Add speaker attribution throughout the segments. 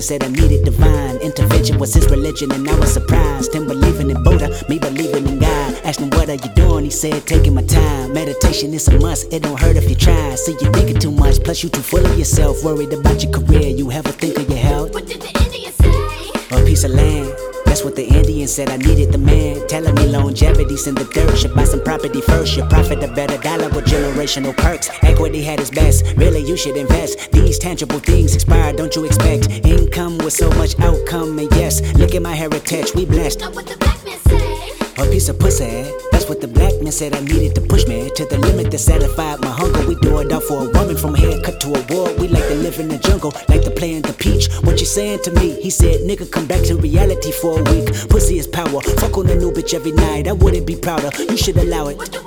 Speaker 1: said I needed divine intervention was his religion, and I was surprised. Him believing in Buddha, me believing in God. Asked him what are you doing? He said taking my time. Meditation is a must. It don't hurt if you try. See you thinking too much, plus you too full of yourself. Worried about your career, you ever think of your health?
Speaker 2: What did the Indian say?
Speaker 1: A piece of land. That's what the Indian said. I needed the man. Telling me longevity's in the dirt. Should buy some property first. Your profit a better dollar with generational perks. Equity had its best. Really, you should invest. These tangible things expire. Don't you expect income with so much outcome? And yes, look at my heritage. We blessed.
Speaker 2: Know what the black man say?
Speaker 1: A piece of pussy. What the black man said I needed to push me to the limit that satisfied my hunger. We do it all for a woman from haircut to a war. We like to live in the jungle, like to play in the peach. What you saying to me? He said, nigga, come back to reality for a week. Pussy is power. Fuck on a new bitch every night. I wouldn't be prouder. You should allow it.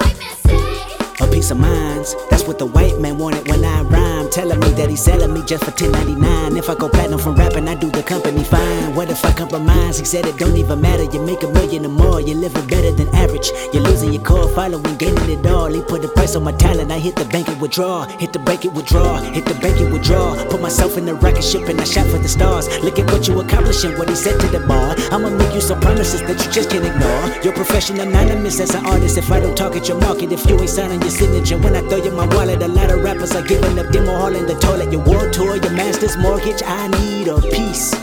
Speaker 1: A piece of minds. That's what the white man wanted when I rhyme. Telling me that he's selling me just for 10.99. If I go platinum from rapping, I do the company fine. What if I compromise? He said it don't even matter. You make a million or more. You're living better than average. You're losing your core following, gaining it all. He put a price on my talent. I hit the bank and withdraw. Hit the bank and withdraw. Hit the bank and withdraw. Put myself in the rocket ship and I shot for the stars. Look at what you accomplishing. What he said to the bar. I'ma make you some promises that you just can't ignore. Your profession anonymous as an artist. If I don't talk at your market, if you ain't signing your signature, when I throw you my wallet, a lot of rappers are giving up demo hall in the toilet. Your world tour, your master's mortgage. I need a piece.